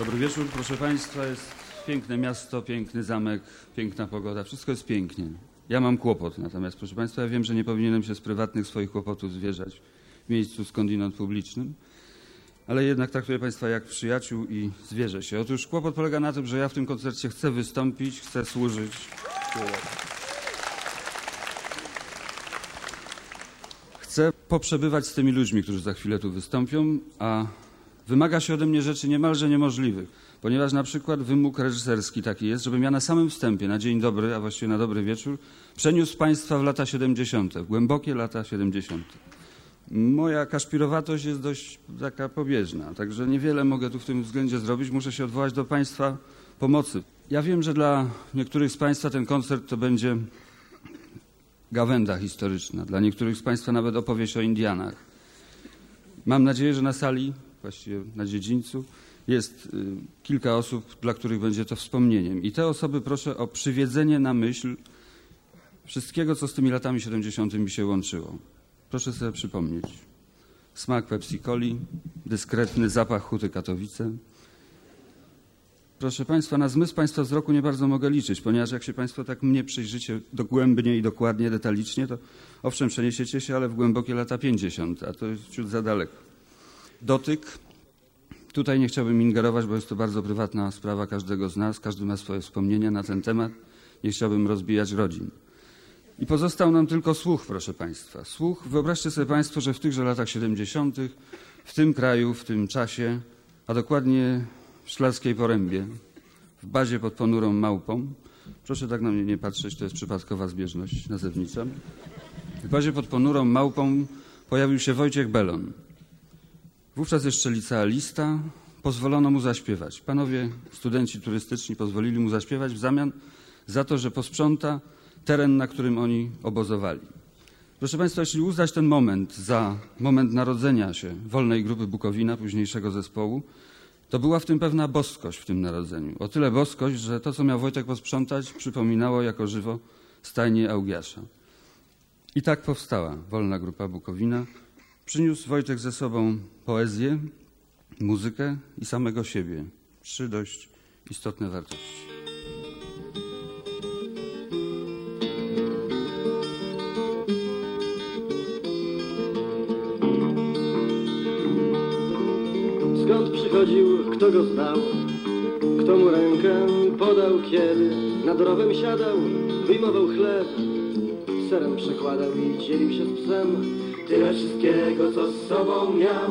Dobry wieczór, proszę Państwa. Jest piękne miasto, piękny zamek, piękna pogoda. Wszystko jest pięknie. Ja mam kłopot, natomiast proszę Państwa, ja wiem, że nie powinienem się z prywatnych swoich kłopotów zwierzać w miejscu skądinąd publicznym, ale jednak traktuję Państwa jak przyjaciół i zwierzę się. Otóż kłopot polega na tym, że ja w tym koncercie chcę wystąpić, chcę służyć. Chcę poprzebywać z tymi ludźmi, którzy za chwilę tu wystąpią, a wymaga się ode mnie rzeczy niemalże niemożliwych, ponieważ na przykład wymóg reżyserski taki jest, żebym ja na samym wstępie, na dzień dobry, a właściwie na dobry wieczór, przeniósł Państwa w lata 70., w głębokie lata 70. Moja kaszpirowatość jest dość taka pobieżna, także niewiele mogę tu w tym względzie zrobić. Muszę się odwołać do Państwa pomocy. Ja wiem, że dla niektórych z Państwa ten koncert to będzie gawenda historyczna. Dla niektórych z Państwa nawet opowieść o Indianach. Mam nadzieję, że na sali, właściwie na dziedzińcu, jest y, kilka osób, dla których będzie to wspomnieniem. I te osoby proszę o przywiedzenie na myśl wszystkiego, co z tymi latami 70. się łączyło. Proszę sobie przypomnieć. Smak Pepsi-Coli, dyskretny zapach Huty Katowice. Proszę Państwa, na zmysł Państwa wzroku nie bardzo mogę liczyć, ponieważ jak się Państwo tak mnie przyjrzycie dogłębnie i dokładnie, detalicznie, to owszem, przeniesiecie się, ale w głębokie lata 50., a to jest ciut za daleko. Dotyk. Tutaj nie chciałbym ingerować, bo jest to bardzo prywatna sprawa każdego z nas. Każdy ma swoje wspomnienia na ten temat. Nie chciałbym rozbijać rodzin. I pozostał nam tylko słuch, proszę Państwa. Słuch, wyobraźcie sobie Państwo, że w tychże latach 70., w tym kraju, w tym czasie, a dokładnie w Szklarskiej Porębie, w bazie pod ponurą małpą, proszę tak na mnie nie patrzeć, to jest przypadkowa zbieżność nazewnicza, w bazie pod ponurą małpą pojawił się Wojciech Belon. Wówczas jeszcze licealista, pozwolono mu zaśpiewać. Panowie studenci turystyczni pozwolili mu zaśpiewać w zamian za to, że posprząta teren, na którym oni obozowali. Proszę Państwa, jeśli uznać ten moment za moment narodzenia się wolnej grupy Bukowina, późniejszego zespołu, to była w tym pewna boskość w tym narodzeniu. O tyle boskość, że to, co miał Wojtek posprzątać, przypominało jako żywo stajnie Augiasza. I tak powstała wolna grupa Bukowina. Przyniósł Wojtek ze sobą poezję, muzykę i samego siebie. Trzy dość istotne wartości. Skąd przychodził, kto go znał? Kto mu rękę podał, kiedy nad rowem siadał, wyjmował chleb, serem przekładał i dzielił się z psem. Tyle wszystkiego, co z sobą miał,